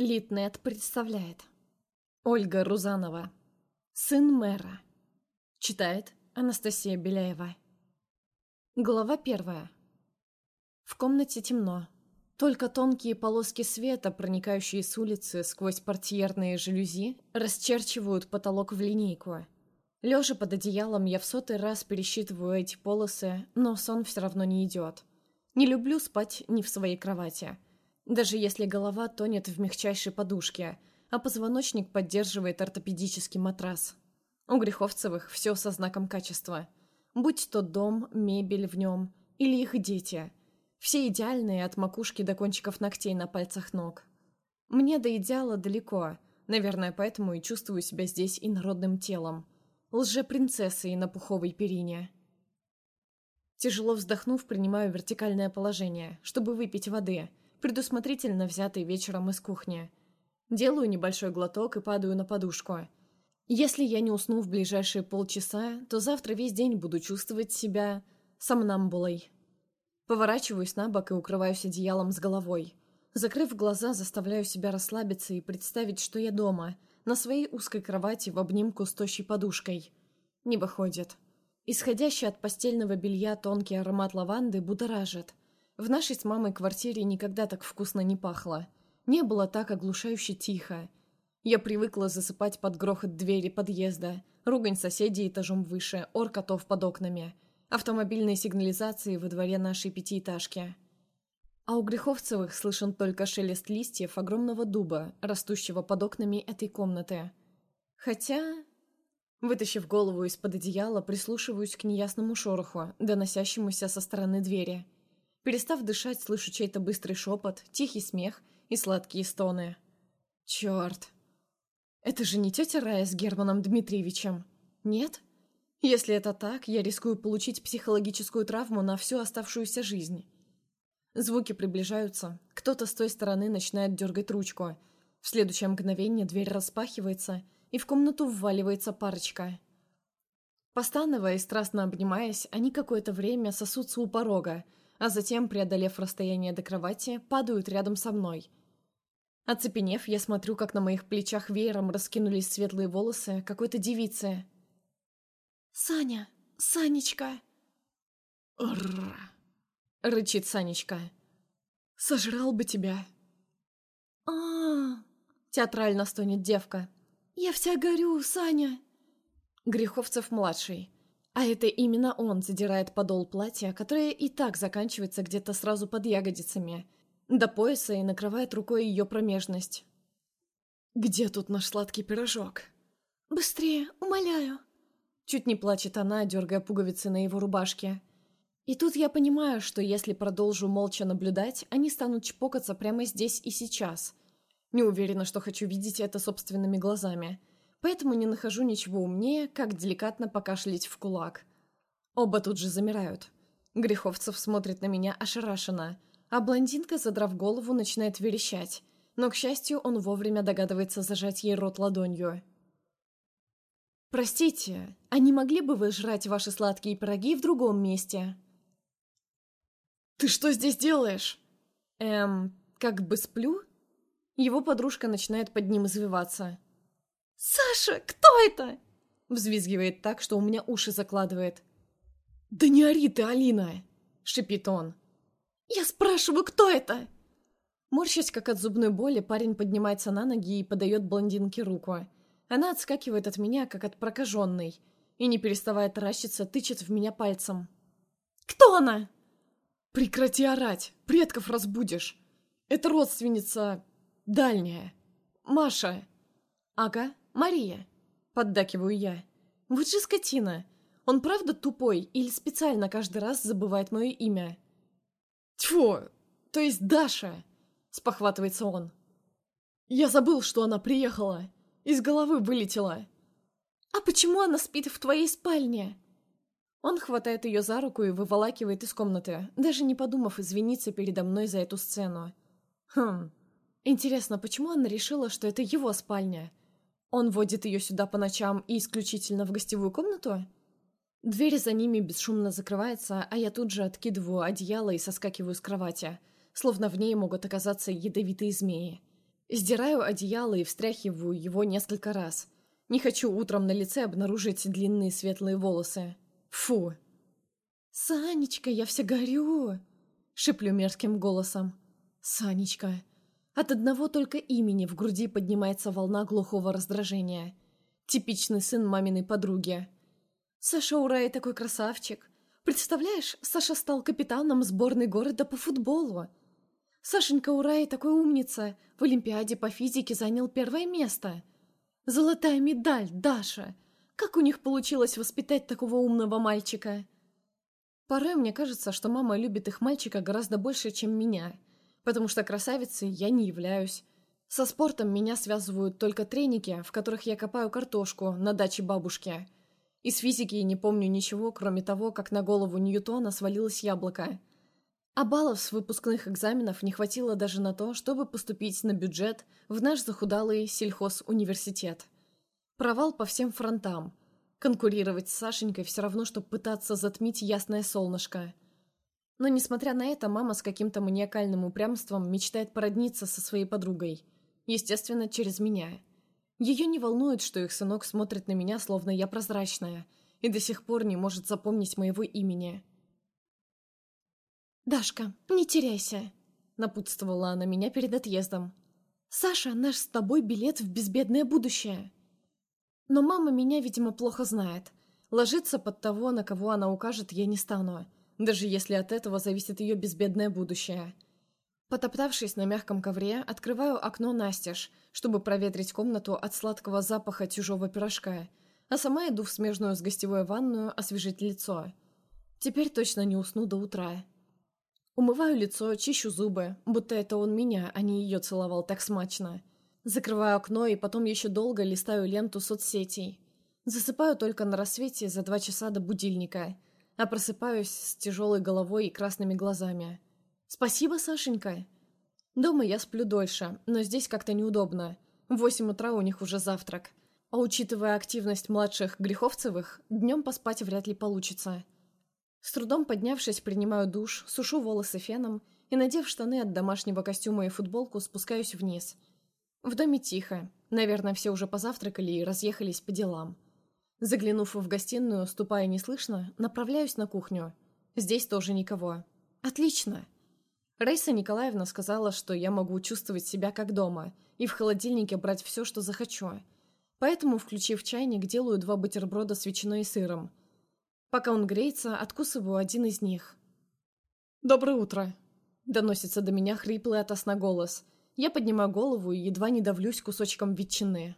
Литнет представляет. Ольга Рузанова. Сын мэра. Читает Анастасия Беляева. Глава первая. В комнате темно. Только тонкие полоски света, проникающие с улицы сквозь портьерные жалюзи, расчерчивают потолок в линейку. Лежа под одеялом, я в сотый раз пересчитываю эти полосы, но сон все равно не идет. Не люблю спать ни в своей кровати – даже если голова тонет в мягчайшей подушке, а позвоночник поддерживает ортопедический матрас. У Греховцевых все со знаком качества. Будь то дом, мебель в нем или их дети. Все идеальные от макушки до кончиков ногтей на пальцах ног. Мне до идеала далеко, наверное, поэтому и чувствую себя здесь инородным телом. Лже-принцессой на пуховой перине. Тяжело вздохнув, принимаю вертикальное положение, чтобы выпить воды – предусмотрительно взятый вечером из кухни. Делаю небольшой глоток и падаю на подушку. Если я не усну в ближайшие полчаса, то завтра весь день буду чувствовать себя сомнамбулой. Поворачиваюсь на бок и укрываюсь одеялом с головой. Закрыв глаза, заставляю себя расслабиться и представить, что я дома, на своей узкой кровати в обнимку с тощей подушкой. Не выходит. Исходящий от постельного белья тонкий аромат лаванды будоражит. В нашей с мамой квартире никогда так вкусно не пахло. Не было так оглушающе тихо. Я привыкла засыпать под грохот двери подъезда, ругань соседей этажом выше, ор котов под окнами, автомобильные сигнализации во дворе нашей пятиэтажки. А у Греховцевых слышен только шелест листьев огромного дуба, растущего под окнами этой комнаты. Хотя... Вытащив голову из-под одеяла, прислушиваюсь к неясному шороху, доносящемуся со стороны двери – Перестав дышать, слышу чей-то быстрый шепот, тихий смех и сладкие стоны. Черт! Это же не тетя Рая с Германом Дмитриевичем? Нет? Если это так, я рискую получить психологическую травму на всю оставшуюся жизнь. Звуки приближаются. Кто-то с той стороны начинает дергать ручку. В следующее мгновение дверь распахивается, и в комнату вваливается парочка. Постановая и страстно обнимаясь, они какое-то время сосутся у порога, а затем, преодолев расстояние до кровати, падают рядом со мной. Оцепенев, я смотрю, как на моих плечах веером раскинулись светлые волосы какой-то девицы. «Саня! Санечка!» «Рррр!» — рычит Санечка. «Сожрал бы тебя!» а, -а, -а театрально стонет девка. «Я вся горю, Саня!» Греховцев-младший. А это именно он задирает подол платья, которое и так заканчивается где-то сразу под ягодицами, до пояса и накрывает рукой ее промежность. «Где тут наш сладкий пирожок?» «Быстрее, умоляю!» Чуть не плачет она, дергая пуговицы на его рубашке. И тут я понимаю, что если продолжу молча наблюдать, они станут чпокаться прямо здесь и сейчас. Не уверена, что хочу видеть это собственными глазами поэтому не нахожу ничего умнее, как деликатно покашлять в кулак. Оба тут же замирают. Греховцев смотрит на меня ошарашенно, а блондинка, задрав голову, начинает верещать, но, к счастью, он вовремя догадывается зажать ей рот ладонью. «Простите, а не могли бы вы жрать ваши сладкие пироги в другом месте?» «Ты что здесь делаешь?» «Эм, как бы сплю?» Его подружка начинает под ним извиваться. «Саша, кто это?» Взвизгивает так, что у меня уши закладывает. «Да не ори ты, Алина!» — шипит он. «Я спрашиваю, кто это?» Морщась, как от зубной боли, парень поднимается на ноги и подает блондинке руку. Она отскакивает от меня, как от прокаженной, и, не переставая таращиться, тычет в меня пальцем. «Кто она?» «Прекрати орать! Предков разбудишь! Это родственница... дальняя. Маша!» «Ага, Мария!» — поддакиваю я. «Вот же скотина! Он правда тупой или специально каждый раз забывает мое имя?» «Тьфу! То есть Даша!» — спохватывается он. «Я забыл, что она приехала. Из головы вылетела». «А почему она спит в твоей спальне?» Он хватает ее за руку и выволакивает из комнаты, даже не подумав извиниться передо мной за эту сцену. Хм. Интересно, почему она решила, что это его спальня? Он водит ее сюда по ночам и исключительно в гостевую комнату? Дверь за ними бесшумно закрывается, а я тут же откидываю одеяло и соскакиваю с кровати, словно в ней могут оказаться ядовитые змеи. Сдираю одеяло и встряхиваю его несколько раз. Не хочу утром на лице обнаружить длинные светлые волосы. Фу. «Санечка, я вся горю!» Шиплю мерзким голосом. «Санечка!» От одного только имени в груди поднимается волна глухого раздражения. Типичный сын маминой подруги. Саша Урай такой красавчик. Представляешь, Саша стал капитаном сборной города по футболу. Сашенька Урай такой умница. В Олимпиаде по физике занял первое место. Золотая медаль, Даша. Как у них получилось воспитать такого умного мальчика? Порой мне кажется, что мама любит их мальчика гораздо больше, чем меня. Потому что красавицей я не являюсь. Со спортом меня связывают только треники, в которых я копаю картошку на даче бабушки. Из физики я не помню ничего, кроме того, как на голову Ньютона свалилось яблоко. А баллов с выпускных экзаменов не хватило даже на то, чтобы поступить на бюджет в наш захудалый сельхозуниверситет. Провал по всем фронтам. Конкурировать с Сашенькой все равно, чтобы пытаться затмить ясное солнышко. Но, несмотря на это, мама с каким-то маниакальным упрямством мечтает породниться со своей подругой. Естественно, через меня. Ее не волнует, что их сынок смотрит на меня, словно я прозрачная, и до сих пор не может запомнить моего имени. «Дашка, не теряйся», — напутствовала она меня перед отъездом. «Саша, наш с тобой билет в безбедное будущее». Но мама меня, видимо, плохо знает. Ложиться под того, на кого она укажет, я не стану, даже если от этого зависит ее безбедное будущее. Потоптавшись на мягком ковре, открываю окно настежь, чтобы проветрить комнату от сладкого запаха чужого пирожка, а сама иду в смежную с гостевой ванную освежить лицо. Теперь точно не усну до утра. Умываю лицо, чищу зубы, будто это он меня, а не ее целовал так смачно. Закрываю окно и потом еще долго листаю ленту соцсетей. Засыпаю только на рассвете за два часа до будильника, а просыпаюсь с тяжелой головой и красными глазами. «Спасибо, Сашенька!» Дома я сплю дольше, но здесь как-то неудобно. В восемь утра у них уже завтрак. А учитывая активность младших Греховцевых, днем поспать вряд ли получится. С трудом поднявшись, принимаю душ, сушу волосы феном и, надев штаны от домашнего костюма и футболку, спускаюсь вниз. В доме тихо. Наверное, все уже позавтракали и разъехались по делам. Заглянув в гостиную, ступая неслышно, направляюсь на кухню. Здесь тоже никого. Отлично! Рейса Николаевна сказала, что я могу чувствовать себя как дома и в холодильнике брать все, что захочу. Поэтому, включив чайник, делаю два бутерброда с ветчиной и сыром – Пока он греется, откусываю один из них. «Доброе утро!» Доносится до меня хриплый от голос. Я поднимаю голову и едва не давлюсь кусочком ветчины.